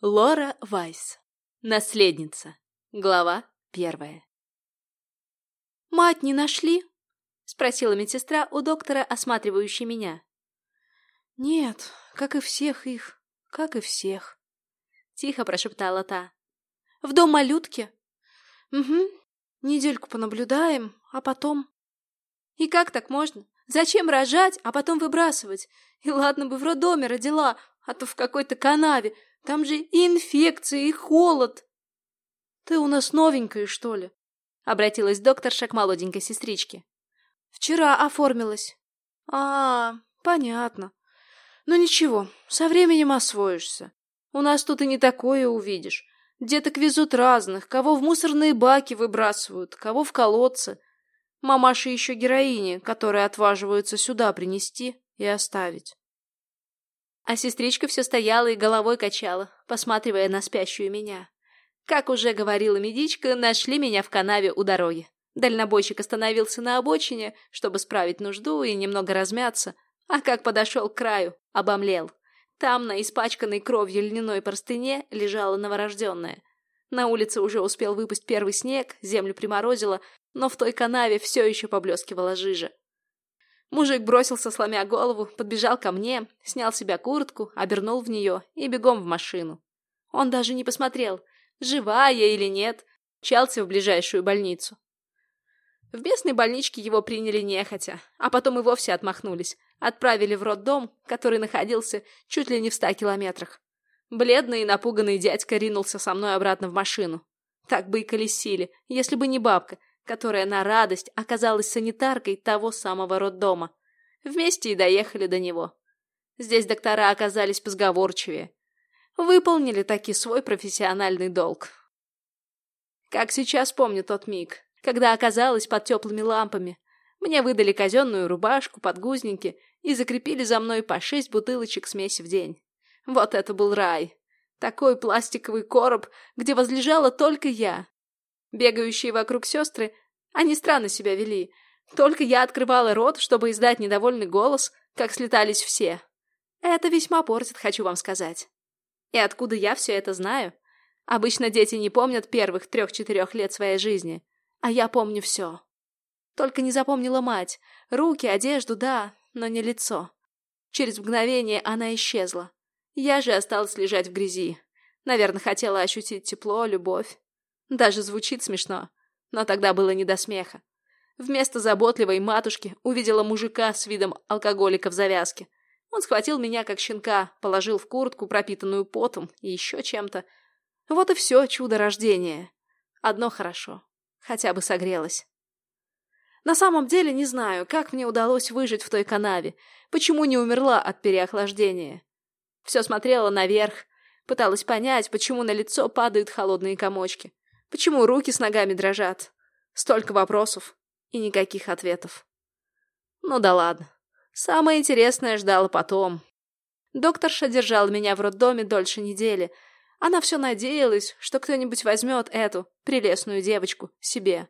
Лора Вайс. Наследница. Глава первая. «Мать не нашли?» — спросила медсестра у доктора, осматривающей меня. «Нет, как и всех их, как и всех», — тихо прошептала та. «В дом малютки?» «Угу. Недельку понаблюдаем, а потом...» «И как так можно? Зачем рожать, а потом выбрасывать? И ладно бы в роддоме родила, а то в какой-то канаве, там же и инфекции, и холод. Ты у нас новенькая, что ли? Обратилась докторша к молоденькой сестричке. Вчера оформилась. А, понятно. Ну ничего, со временем освоишься. У нас тут и не такое увидишь. Деток везут разных, кого в мусорные баки выбрасывают, кого в колодцы. Мамаши еще героини, которые отваживаются сюда принести и оставить. А сестричка все стояла и головой качала, посматривая на спящую меня. Как уже говорила медичка, нашли меня в канаве у дороги. Дальнобойщик остановился на обочине, чтобы справить нужду и немного размяться, а как подошел к краю, обомлел. Там, на испачканной кровью льняной простыне, лежала новорожденная. На улице уже успел выпасть первый снег, землю приморозило, но в той канаве все еще поблескивала жижа. Мужик бросился, сломя голову, подбежал ко мне, снял с себя куртку, обернул в нее и бегом в машину. Он даже не посмотрел, жива я или нет, чался в ближайшую больницу. В местной больничке его приняли нехотя, а потом и вовсе отмахнулись. Отправили в роддом, который находился чуть ли не в ста километрах. Бледный и напуганный дядька ринулся со мной обратно в машину. Так бы и колесили, если бы не бабка, которая на радость оказалась санитаркой того самого роддома. Вместе и доехали до него. Здесь доктора оказались позговорчивее. Выполнили таки свой профессиональный долг. Как сейчас помню тот миг, когда оказалась под теплыми лампами. Мне выдали казенную рубашку, подгузники и закрепили за мной по шесть бутылочек смеси в день. Вот это был рай. Такой пластиковый короб, где возлежала только я, Бегающие вокруг сестры, они странно себя вели. Только я открывала рот, чтобы издать недовольный голос, как слетались все. Это весьма портит, хочу вам сказать. И откуда я все это знаю? Обычно дети не помнят первых трех-четырех лет своей жизни, а я помню все. Только не запомнила мать. Руки, одежду, да, но не лицо. Через мгновение она исчезла. Я же осталась лежать в грязи. Наверное, хотела ощутить тепло, любовь. Даже звучит смешно, но тогда было не до смеха. Вместо заботливой матушки увидела мужика с видом алкоголика в завязке. Он схватил меня как щенка, положил в куртку, пропитанную потом и еще чем-то. Вот и все чудо рождения. Одно хорошо. Хотя бы согрелась. На самом деле не знаю, как мне удалось выжить в той канаве, почему не умерла от переохлаждения. Все смотрела наверх, пыталась понять, почему на лицо падают холодные комочки. Почему руки с ногами дрожат? Столько вопросов и никаких ответов. Ну да ладно. Самое интересное ждало потом. Докторша держала меня в роддоме дольше недели. Она все надеялась, что кто-нибудь возьмет эту, прелестную девочку, себе.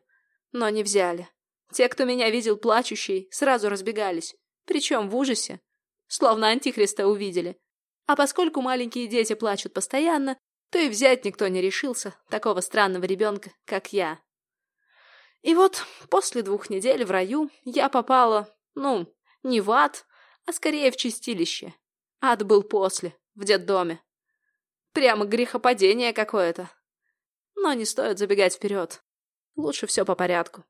Но не взяли. Те, кто меня видел плачущей, сразу разбегались. Причем в ужасе. Словно антихриста увидели. А поскольку маленькие дети плачут постоянно, то и взять никто не решился такого странного ребенка, как я. И вот после двух недель в раю я попала, ну, не в ад, а скорее в чистилище. Ад был после, в детдоме. Прямо грехопадение какое-то. Но не стоит забегать вперед. Лучше все по порядку.